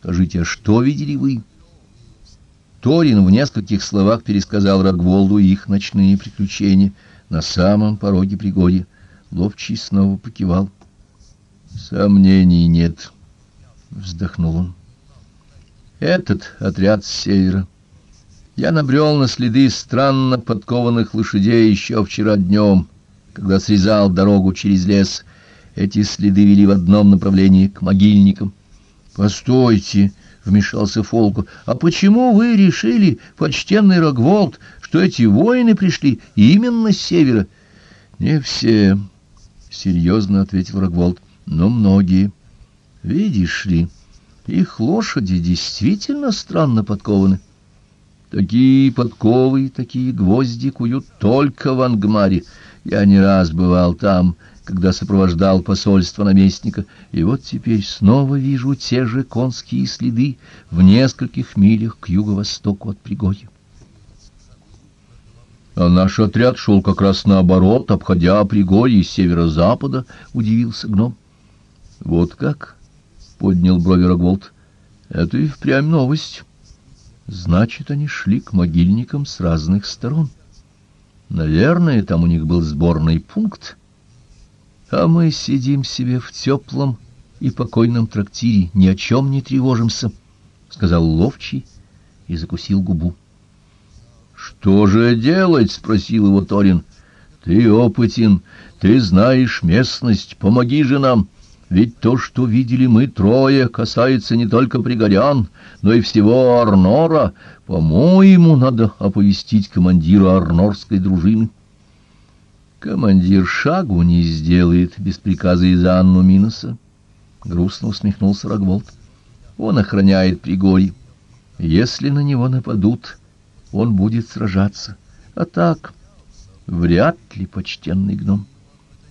Скажите, а что видели вы? Торин в нескольких словах пересказал Рогволду их ночные приключения на самом пороге Пригорья. Ловчий снова покивал. Сомнений нет, вздохнул он. Этот отряд с севера. Я набрел на следы странно подкованных лошадей еще вчера днем, когда срезал дорогу через лес. Эти следы вели в одном направлении к могильникам. Постойте, вмешался Фолку. А почему вы решили, почтенный Рогволд, что эти воины пришли именно с севера? Не все, серьезно ответил Рогволд, но многие. Видишь ли, их лошади действительно странно подкованы. Такие подковы, такие гвозди куют только в Ангмаре. Я не раз бывал там, когда сопровождал посольство наместника, и вот теперь снова вижу те же конские следы в нескольких милях к юго-востоку от Пригорья. А наш отряд шел как раз наоборот, обходя Пригорье с северо-запада, удивился гном. Вот как, поднял брови Рогволд. Это и впрямь новость. Значит, они шли к могильникам с разных сторон. Наверное, там у них был сборный пункт а мы сидим себе в теплом и покойном трактире, ни о чем не тревожимся, сказал ловчий и закусил губу. Что же делать, спросил его Торин. Ты опытен, ты знаешь местность, помоги же нам. Ведь то, что видели мы трое, касается не только пригорян, но и всего Арнора. По-моему, надо оповестить командира арнорской дружины. Командир шагу не сделает без приказа из Анну Минуса. Грустно усмехнулся Рогволд. Он охраняет Пригорье. Если на него нападут, он будет сражаться. А так, вряд ли почтенный гном.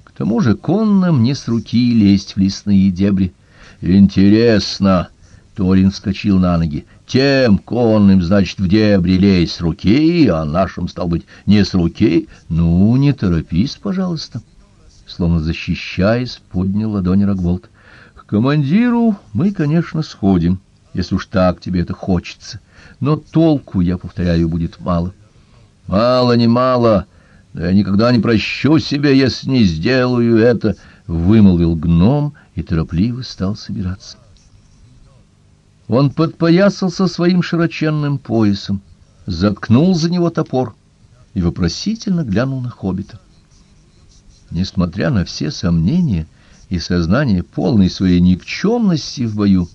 К тому же конным не с руки лезть в лесные дебри. Интересно, Торин вскочил на ноги. Тем конным, значит, в дебри лезть с руки, а нашим, стал быть, не с руки. Ну, не торопись, пожалуйста. Словно защищаясь, поднял ладонь Рогволд. К командиру мы, конечно, сходим, если уж так тебе это хочется. Но толку, я повторяю, будет мало. Мало, не мало. Да я никогда не прощу себе, если не сделаю это, вымолвил гном и торопливо стал собираться. Он подпоясался своим широченным поясом, заткнул за него топор и вопросительно глянул на хоббита. Несмотря на все сомнения и сознание полной своей никчемности в бою,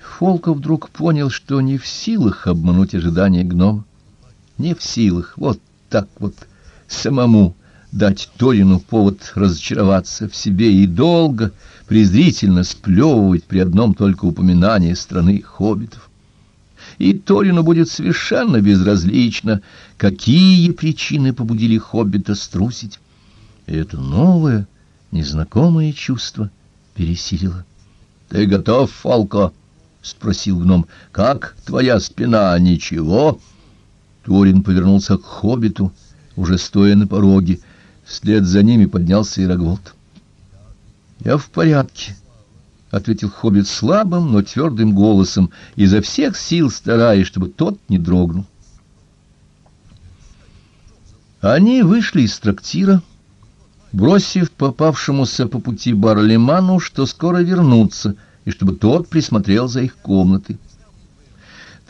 Фолков вдруг понял, что не в силах обмануть ожидания гнома, не в силах вот так вот самому дать Торину повод разочароваться в себе и долго, презрительно сплевывать при одном только упоминании страны хоббитов. И Торину будет совершенно безразлично, какие причины побудили хоббита струсить. И это новое, незнакомое чувство пересилило. — Ты готов, Фалко? — спросил гном. — Как твоя спина? Ничего? Торин повернулся к хоббиту, уже стоя на пороге, — Вслед за ними поднялся и. «Я в порядке», — ответил хоббит слабым, но твердым голосом, изо всех сил стараясь, чтобы тот не дрогнул. Они вышли из трактира, бросив попавшемуся по пути Барлеману, что скоро вернутся, и чтобы тот присмотрел за их комнатой.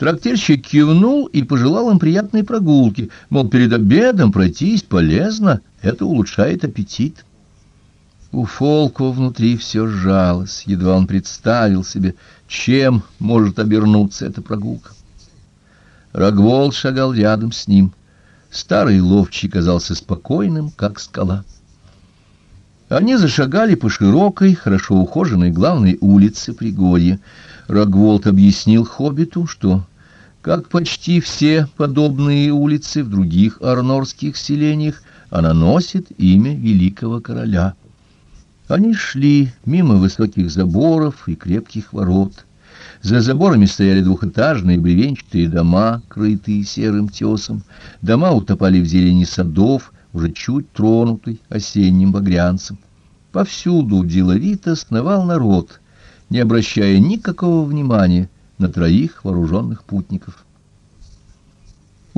Трактирщик кивнул и пожелал им приятной прогулки, мол, перед обедом пройтись полезно, это улучшает аппетит. У Фолко внутри все сжалось, едва он представил себе, чем может обернуться эта прогулка. Рогвол шагал рядом с ним. Старый ловчий казался спокойным, как скала. Они зашагали по широкой, хорошо ухоженной главной улице Пригорья. Рогволд объяснил хоббиту, что, как почти все подобные улицы в других арнорских селениях, она носит имя великого короля. Они шли мимо высоких заборов и крепких ворот. За заборами стояли двухэтажные бревенчатые дома, крытые серым тесом. Дома утопали в зелени садов, уже чуть тронутой осенним багрянцем. Повсюду деловито сновал народ — не обращая никакого внимания на троих вооруженных путников.